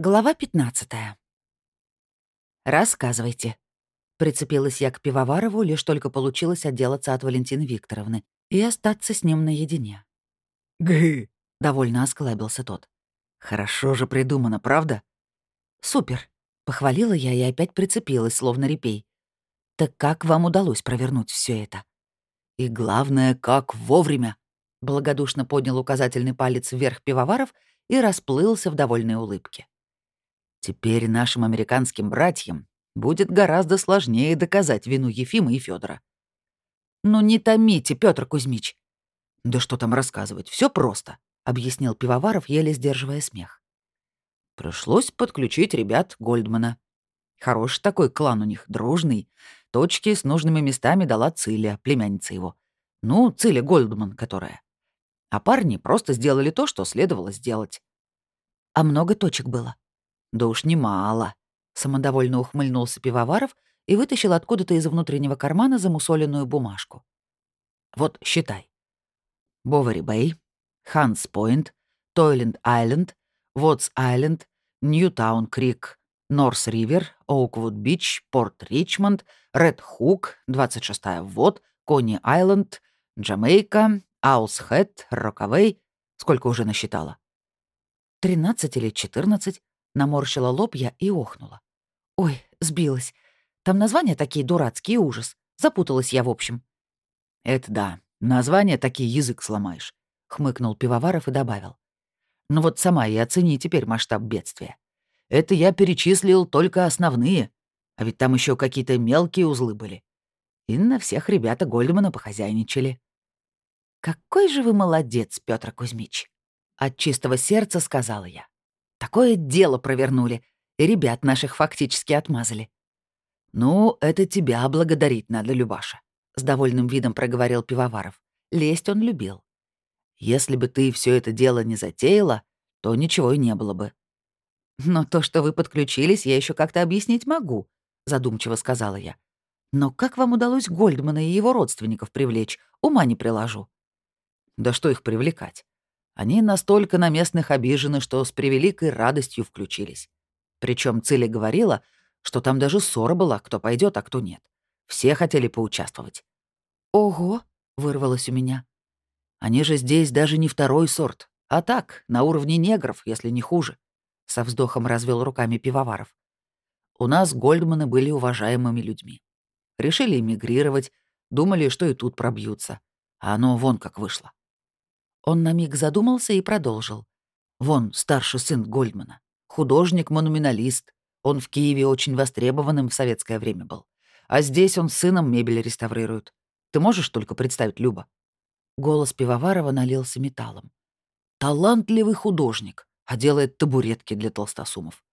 Глава 15 «Рассказывайте». Прицепилась я к Пивоварову, лишь только получилось отделаться от Валентины Викторовны и остаться с ним наедине. «Гы!» — довольно осклабился тот. «Хорошо же придумано, правда?» «Супер!» — похвалила я и опять прицепилась, словно репей. «Так как вам удалось провернуть все это?» «И главное, как вовремя!» — благодушно поднял указательный палец вверх Пивоваров и расплылся в довольной улыбке. Теперь нашим американским братьям будет гораздо сложнее доказать вину Ефима и Федора. «Ну не томите, Петр Кузьмич!» «Да что там рассказывать, все просто», — объяснил Пивоваров, еле сдерживая смех. Пришлось подключить ребят Гольдмана. Хороший такой клан у них, дружный. Точки с нужными местами дала Циля, племянница его. Ну, Циля Гольдман, которая. А парни просто сделали то, что следовало сделать. А много точек было? Да уж немало. Самодовольно ухмыльнулся Пивоваров и вытащил откуда-то из внутреннего кармана замусоленную бумажку. Вот, считай. Бовари Бэй, Ханс Пойнт, Тойленд Айленд, Вотс Айленд, Ньютаун Крик, Норс Ривер, Оуквуд Бич, Порт Ричмонд, Ред Хук, 26-я Вод, Кони Айленд, Джамейка, Аус Хэт, Рокавей. Сколько уже насчитала? Тринадцать или четырнадцать. Наморщила лоб я и охнула. Ой, сбилась. Там названия такие дурацкие, ужас. Запуталась я в общем. Это да, названия такие язык сломаешь, хмыкнул Пивоваров и добавил. Ну вот сама и оцени теперь масштаб бедствия. Это я перечислил только основные, а ведь там еще какие-то мелкие узлы были. И на всех ребята Гольдмана похозяйничали. «Какой же вы молодец, Петр Кузьмич!» От чистого сердца сказала я. Такое дело провернули, и ребят наших фактически отмазали. «Ну, это тебя благодарить надо, Любаша», — с довольным видом проговорил Пивоваров. Лезть он любил. «Если бы ты все это дело не затеяла, то ничего и не было бы». «Но то, что вы подключились, я еще как-то объяснить могу», — задумчиво сказала я. «Но как вам удалось Гольдмана и его родственников привлечь? Ума не приложу». «Да что их привлекать? Они настолько на местных обижены, что с превеликой радостью включились. Причем Циля говорила, что там даже ссора была, кто пойдет, а кто нет. Все хотели поучаствовать. «Ого!» — вырвалось у меня. «Они же здесь даже не второй сорт, а так, на уровне негров, если не хуже», — со вздохом развел руками пивоваров. «У нас Гольдманы были уважаемыми людьми. Решили эмигрировать, думали, что и тут пробьются. А оно вон как вышло. Он на миг задумался и продолжил. «Вон, старший сын Гольдмана. Художник-монументалист. Он в Киеве очень востребованным в советское время был. А здесь он с сыном мебель реставрирует. Ты можешь только представить, Люба?» Голос Пивоварова налился металлом. «Талантливый художник, а делает табуретки для толстосумов.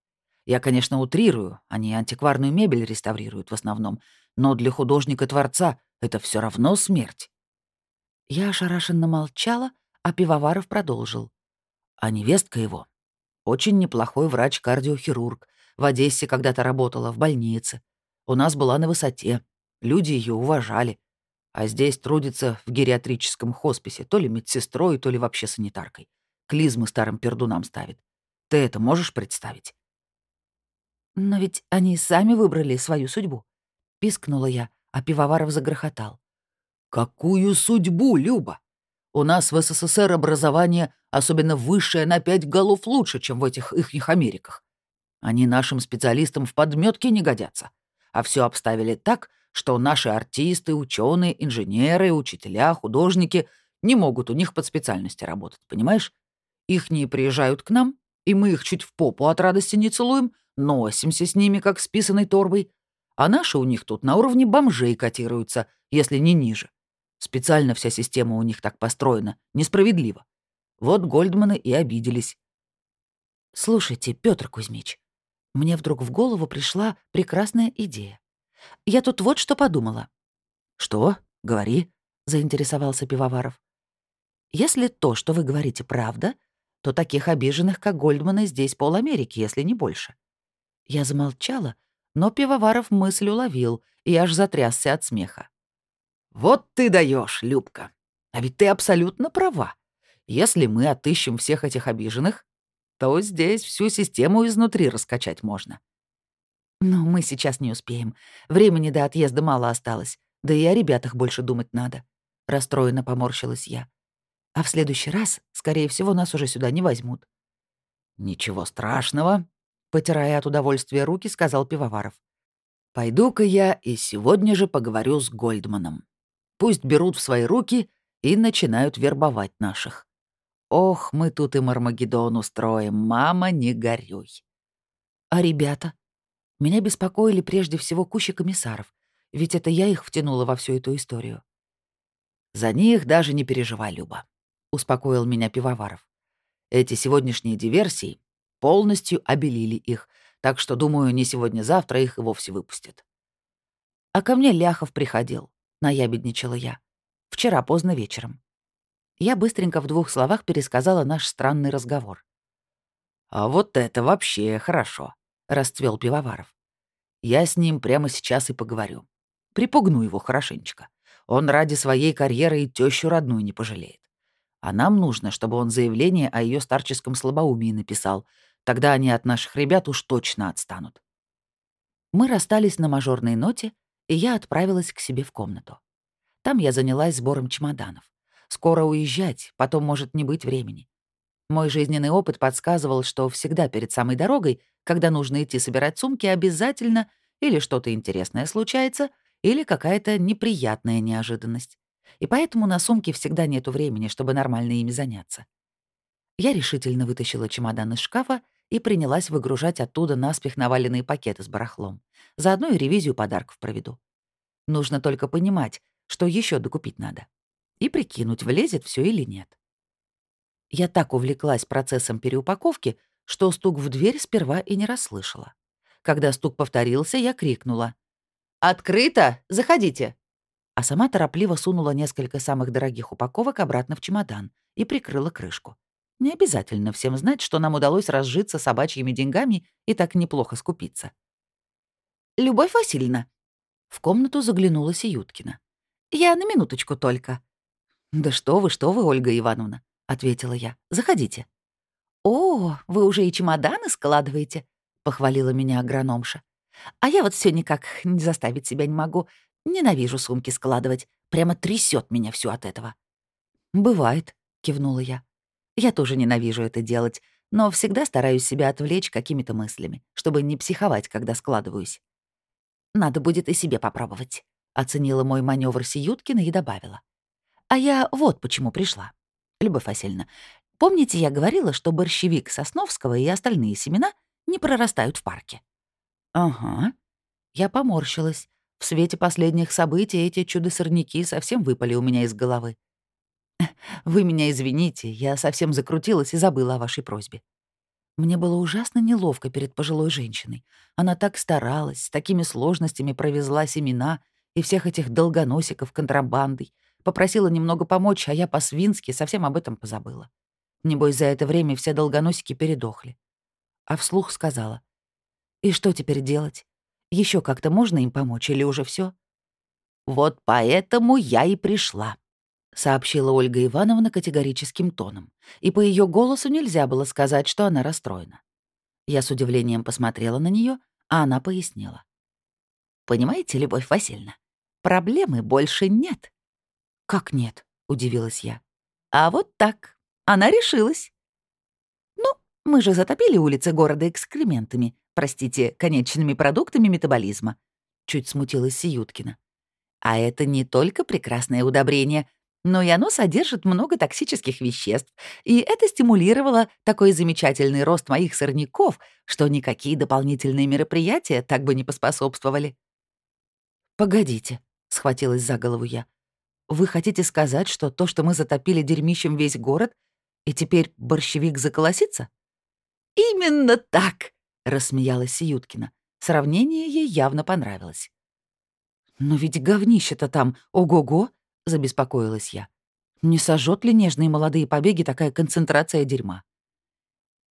Я, конечно, утрирую, они антикварную мебель реставрируют в основном, но для художника-творца это все равно смерть». Я ошарашенно молчала, а Пивоваров продолжил. А невестка его — очень неплохой врач-кардиохирург. В Одессе когда-то работала, в больнице. У нас была на высоте. Люди ее уважали. А здесь трудится в гериатрическом хосписе, то ли медсестрой, то ли вообще санитаркой. Клизмы старым пердунам ставит. Ты это можешь представить? Но ведь они сами выбрали свою судьбу. Пискнула я, а Пивоваров загрохотал. «Какую судьбу, Люба? У нас в СССР образование, особенно высшее, на пять голов лучше, чем в этих ихних Америках. Они нашим специалистам в подметке не годятся. А все обставили так, что наши артисты, ученые, инженеры, учителя, художники не могут у них под специальности работать, понимаешь? Ихние приезжают к нам, и мы их чуть в попу от радости не целуем, носимся с ними, как с писаной торбой. А наши у них тут на уровне бомжей котируются, если не ниже. Специально вся система у них так построена. Несправедливо. Вот Гольдманы и обиделись. Слушайте, Петр Кузьмич, мне вдруг в голову пришла прекрасная идея. Я тут вот что подумала. Что? Говори, заинтересовался Пивоваров. Если то, что вы говорите, правда, то таких обиженных, как Гольдманы, здесь пол Америки, если не больше. Я замолчала, но Пивоваров мысль уловил и аж затрясся от смеха. «Вот ты даешь, Любка. А ведь ты абсолютно права. Если мы отыщем всех этих обиженных, то здесь всю систему изнутри раскачать можно. Но мы сейчас не успеем. Времени до отъезда мало осталось. Да и о ребятах больше думать надо. Расстроенно поморщилась я. А в следующий раз, скорее всего, нас уже сюда не возьмут. Ничего страшного, потирая от удовольствия руки, сказал Пивоваров. Пойду-ка я и сегодня же поговорю с Гольдманом. Пусть берут в свои руки и начинают вербовать наших. Ох, мы тут им Армагеддон устроим, мама, не горюй. А ребята? Меня беспокоили прежде всего куча комиссаров, ведь это я их втянула во всю эту историю. За них даже не переживай, Люба, успокоил меня Пивоваров. Эти сегодняшние диверсии полностью обелили их, так что, думаю, не сегодня-завтра их и вовсе выпустят. А ко мне Ляхов приходил, наябедничала я. Вчера поздно вечером. Я быстренько в двух словах пересказала наш странный разговор. «А вот это вообще хорошо», — расцвел Пивоваров. «Я с ним прямо сейчас и поговорю. Припугну его хорошенечко. Он ради своей карьеры и тещу родную не пожалеет. А нам нужно, чтобы он заявление о ее старческом слабоумии написал. Тогда они от наших ребят уж точно отстанут». Мы расстались на мажорной ноте, и я отправилась к себе в комнату. Там я занялась сбором чемоданов. Скоро уезжать, потом может не быть времени. Мой жизненный опыт подсказывал, что всегда перед самой дорогой, когда нужно идти собирать сумки, обязательно или что-то интересное случается, или какая-то неприятная неожиданность. И поэтому на сумке всегда нету времени, чтобы нормально ими заняться. Я решительно вытащила чемодан из шкафа и принялась выгружать оттуда наспех наваленные пакеты с барахлом. Заодно и ревизию подарков проведу. Нужно только понимать, что еще докупить надо и прикинуть, влезет все или нет. Я так увлеклась процессом переупаковки, что стук в дверь сперва и не расслышала. Когда стук повторился, я крикнула. «Открыто! Заходите!» А сама торопливо сунула несколько самых дорогих упаковок обратно в чемодан и прикрыла крышку. Не обязательно всем знать, что нам удалось разжиться собачьими деньгами и так неплохо скупиться. «Любовь Васильевна!» В комнату заглянула Сиюткина. «Я на минуточку только. «Да что вы, что вы, Ольга Ивановна», — ответила я. «Заходите». «О, вы уже и чемоданы складываете», — похвалила меня агрономша. «А я вот все никак не заставить себя не могу. Ненавижу сумки складывать. Прямо трясет меня все от этого». «Бывает», — кивнула я. «Я тоже ненавижу это делать, но всегда стараюсь себя отвлечь какими-то мыслями, чтобы не психовать, когда складываюсь». «Надо будет и себе попробовать», — оценила мой маневр Сиюткина и добавила. А я вот почему пришла. Любовь Васильевна, помните, я говорила, что борщевик Сосновского и остальные семена не прорастают в парке? Ага. Я поморщилась. В свете последних событий эти чудо-сорняки совсем выпали у меня из головы. Вы меня извините, я совсем закрутилась и забыла о вашей просьбе. Мне было ужасно неловко перед пожилой женщиной. Она так старалась, с такими сложностями провезла семена и всех этих долгоносиков контрабандой, Попросила немного помочь, а я по-свински совсем об этом позабыла. Небось, за это время все долгоносики передохли. А вслух сказала. «И что теперь делать? Еще как-то можно им помочь или уже все? «Вот поэтому я и пришла», — сообщила Ольга Ивановна категорическим тоном. И по ее голосу нельзя было сказать, что она расстроена. Я с удивлением посмотрела на нее, а она пояснила. «Понимаете, Любовь Васильевна, проблемы больше нет. «Как нет?» — удивилась я. «А вот так. Она решилась». «Ну, мы же затопили улицы города экскрементами, простите, конечными продуктами метаболизма», — чуть смутилась Сиюткина. «А это не только прекрасное удобрение, но и оно содержит много токсических веществ, и это стимулировало такой замечательный рост моих сорняков, что никакие дополнительные мероприятия так бы не поспособствовали». «Погодите», — схватилась за голову я. Вы хотите сказать, что то, что мы затопили дерьмищем весь город, и теперь борщевик заколосится? Именно так, рассмеялась Сиюткина. Сравнение ей явно понравилось. Но ведь говнище-то там, ого-го, забеспокоилась я. Не сожжет ли нежные молодые побеги такая концентрация дерьма?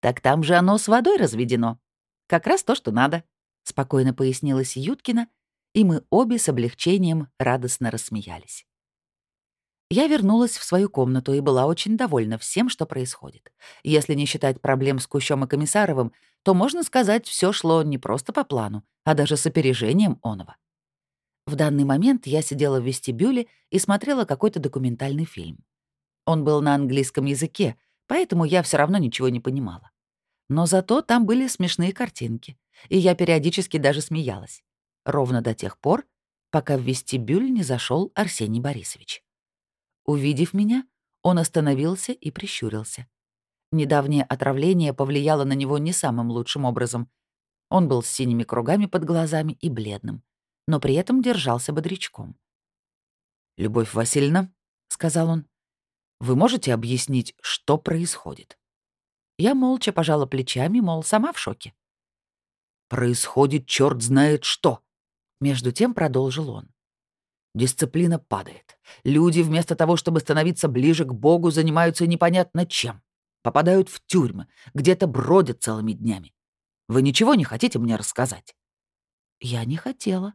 Так там же оно с водой разведено. Как раз то, что надо, спокойно пояснила Сиюткина, и мы обе с облегчением радостно рассмеялись. Я вернулась в свою комнату и была очень довольна всем, что происходит. Если не считать проблем с Кущом и Комиссаровым, то, можно сказать, все шло не просто по плану, а даже с опережением оного. В данный момент я сидела в вестибюле и смотрела какой-то документальный фильм. Он был на английском языке, поэтому я все равно ничего не понимала. Но зато там были смешные картинки, и я периодически даже смеялась. Ровно до тех пор, пока в вестибюль не зашел Арсений Борисович. Увидев меня, он остановился и прищурился. Недавнее отравление повлияло на него не самым лучшим образом. Он был с синими кругами под глазами и бледным, но при этом держался бодрячком. «Любовь Васильевна», — сказал он, — «вы можете объяснить, что происходит?» Я молча пожала плечами, мол, сама в шоке. «Происходит черт знает что», — между тем продолжил он. Дисциплина падает. Люди вместо того, чтобы становиться ближе к Богу, занимаются непонятно чем. Попадают в тюрьмы, где-то бродят целыми днями. Вы ничего не хотите мне рассказать?» Я не хотела.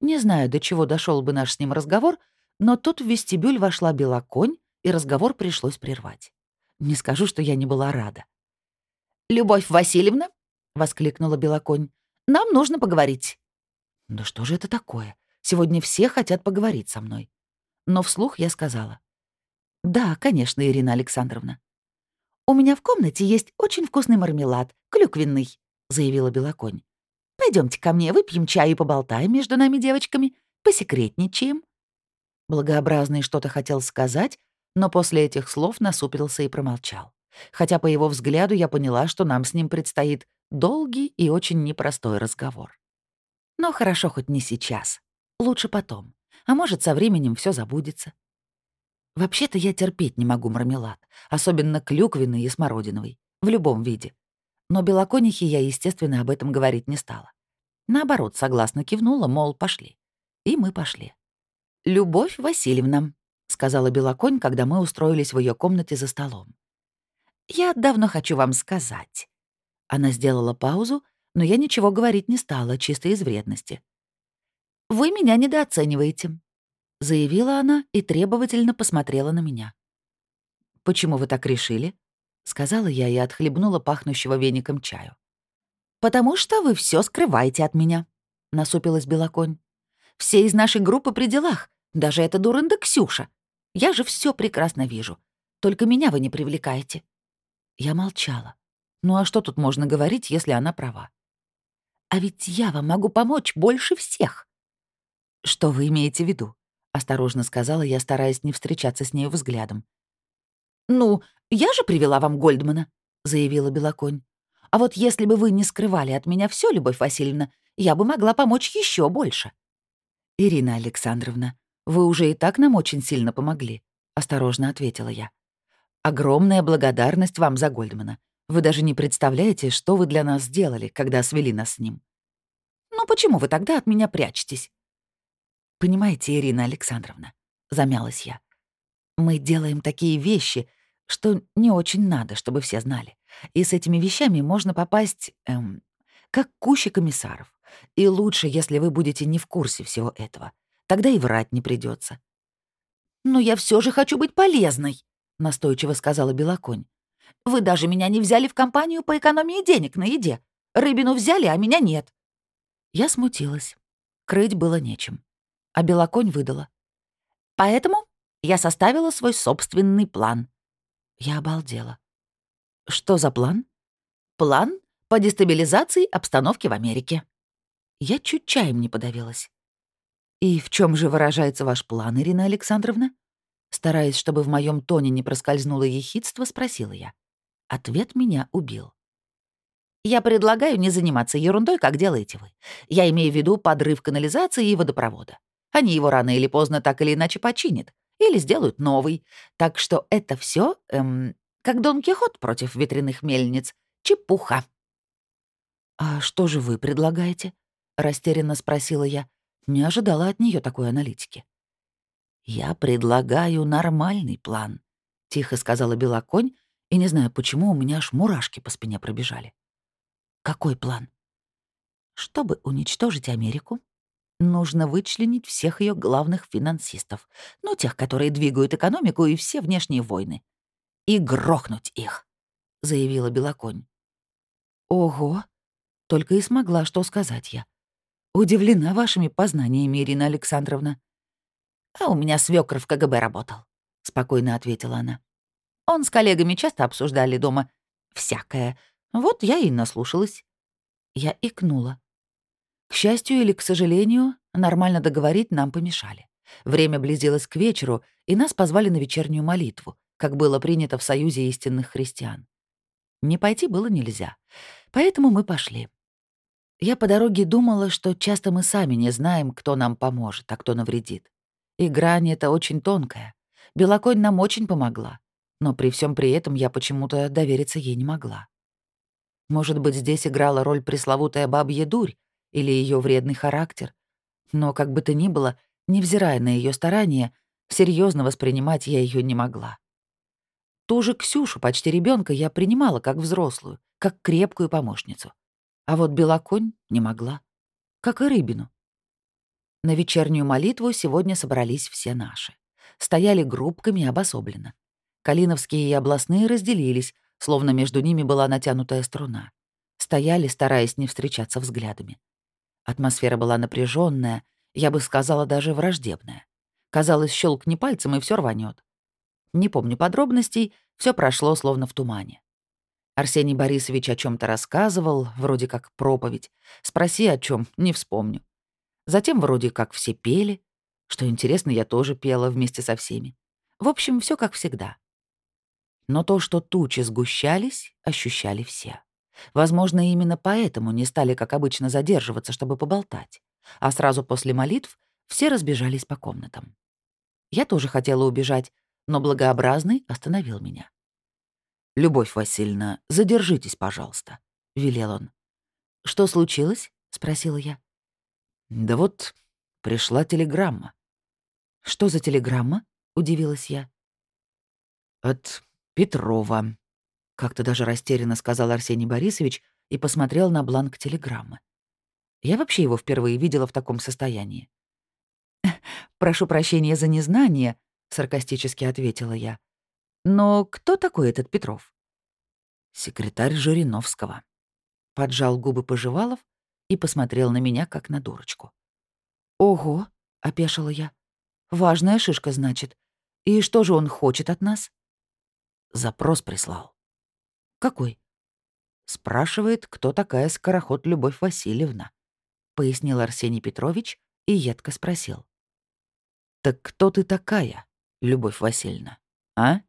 Не знаю, до чего дошел бы наш с ним разговор, но тут в вестибюль вошла белоконь, и разговор пришлось прервать. Не скажу, что я не была рада. «Любовь Васильевна!» — воскликнула белоконь. «Нам нужно поговорить». «Да что же это такое? Сегодня все хотят поговорить со мной». Но вслух я сказала. «Да, конечно, Ирина Александровна». «У меня в комнате есть очень вкусный мармелад, клюквенный», — заявила Белоконь. Пойдемте ко мне, выпьем чай и поболтаем между нами девочками, посекретничаем». Благообразный что-то хотел сказать, но после этих слов насупился и промолчал. Хотя по его взгляду я поняла, что нам с ним предстоит долгий и очень непростой разговор. Но хорошо хоть не сейчас. Лучше потом. А может, со временем все забудется. Вообще-то я терпеть не могу мармелад, особенно клюквенный и смородиновый, в любом виде. Но белоконихе я, естественно, об этом говорить не стала. Наоборот, согласно кивнула, мол, пошли. И мы пошли. «Любовь Васильевна», — сказала Белоконь, когда мы устроились в ее комнате за столом. «Я давно хочу вам сказать». Она сделала паузу, но я ничего говорить не стала, чисто из вредности. «Вы меня недооцениваете», — заявила она и требовательно посмотрела на меня. «Почему вы так решили?» — сказала я и отхлебнула пахнущего веником чаю. «Потому что вы все скрываете от меня», — насупилась Белоконь. «Все из нашей группы при делах, даже эта дурында Ксюша. Я же все прекрасно вижу. Только меня вы не привлекаете». Я молчала. Ну а что тут можно говорить, если она права? «А ведь я вам могу помочь больше всех». «Что вы имеете в виду?» — осторожно сказала я, стараясь не встречаться с нею взглядом. «Ну, я же привела вам Гольдмана», — заявила Белоконь. «А вот если бы вы не скрывали от меня все, Любовь Васильевна, я бы могла помочь еще больше». «Ирина Александровна, «Вы уже и так нам очень сильно помогли», — осторожно ответила я. «Огромная благодарность вам за Гольдмана. Вы даже не представляете, что вы для нас сделали, когда свели нас с ним». «Ну почему вы тогда от меня прячетесь?» «Понимаете, Ирина Александровна», — замялась я, «мы делаем такие вещи, что не очень надо, чтобы все знали. И с этими вещами можно попасть, эм, как кущи комиссаров. И лучше, если вы будете не в курсе всего этого. Тогда и врать не придется. «Но я все же хочу быть полезной», — настойчиво сказала Белоконь. «Вы даже меня не взяли в компанию по экономии денег на еде. Рыбину взяли, а меня нет». Я смутилась. Крыть было нечем. А Белоконь выдала. «Поэтому я составила свой собственный план». Я обалдела. «Что за план?» «План по дестабилизации обстановки в Америке». Я чуть чаем не подавилась. «И в чем же выражается ваш план, Ирина Александровна?» Стараясь, чтобы в моем тоне не проскользнуло ехидство, спросила я. Ответ меня убил. «Я предлагаю не заниматься ерундой, как делаете вы. Я имею в виду подрыв канализации и водопровода. Они его рано или поздно так или иначе починят. Или сделают новый. Так что это все, эм, как Дон Кихот против ветряных мельниц. Чепуха». «А что же вы предлагаете?» — растерянно спросила я, не ожидала от нее такой аналитики. «Я предлагаю нормальный план», — тихо сказала Белоконь, и не знаю почему у меня аж мурашки по спине пробежали. «Какой план?» «Чтобы уничтожить Америку, Нужно вычленить всех ее главных финансистов, ну, тех, которые двигают экономику и все внешние войны. И грохнуть их, — заявила Белоконь. Ого! Только и смогла что сказать я. Удивлена вашими познаниями, Ирина Александровна. А у меня свёкр в КГБ работал, — спокойно ответила она. Он с коллегами часто обсуждали дома всякое. Вот я и наслушалась. Я икнула. К счастью или к сожалению, нормально договорить нам помешали. Время близилось к вечеру, и нас позвали на вечернюю молитву, как было принято в Союзе истинных христиан. Не пойти было нельзя, поэтому мы пошли. Я по дороге думала, что часто мы сами не знаем, кто нам поможет, а кто навредит. И грань эта очень тонкая. Белоконь нам очень помогла, но при всем при этом я почему-то довериться ей не могла. Может быть, здесь играла роль пресловутая бабья дурь, или ее вредный характер. Но как бы то ни было, невзирая на ее старания, серьезно воспринимать я ее не могла. Ту же Ксюшу, почти ребенка, я принимала как взрослую, как крепкую помощницу. А вот Белоконь не могла. Как и Рыбину. На вечернюю молитву сегодня собрались все наши. Стояли группками обособленно. Калиновские и областные разделились, словно между ними была натянутая струна. Стояли, стараясь не встречаться взглядами. Атмосфера была напряженная, я бы сказала, даже враждебная. Казалось, щелкни пальцем, и все рванет. Не помню подробностей, все прошло словно в тумане. Арсений Борисович о чем то рассказывал, вроде как проповедь. Спроси о чем, не вспомню. Затем вроде как все пели. Что интересно, я тоже пела вместе со всеми. В общем, все как всегда. Но то, что тучи сгущались, ощущали все. Возможно, именно поэтому не стали, как обычно, задерживаться, чтобы поболтать. А сразу после молитв все разбежались по комнатам. Я тоже хотела убежать, но благообразный остановил меня. «Любовь Васильевна, задержитесь, пожалуйста», — велел он. «Что случилось?» — спросила я. «Да вот пришла телеграмма». «Что за телеграмма?» — удивилась я. «От Петрова», как-то даже растерянно сказал Арсений Борисович и посмотрел на бланк телеграммы. Я вообще его впервые видела в таком состоянии. «Прошу прощения за незнание», — саркастически ответила я. «Но кто такой этот Петров?» «Секретарь Жириновского». Поджал губы Пожевалов и посмотрел на меня, как на дурочку. «Ого», — опешила я. «Важная шишка, значит. И что же он хочет от нас?» Запрос прислал. «Какой?» Спрашивает, кто такая скороход Любовь Васильевна. Пояснил Арсений Петрович и едко спросил. «Так кто ты такая, Любовь Васильевна, а?»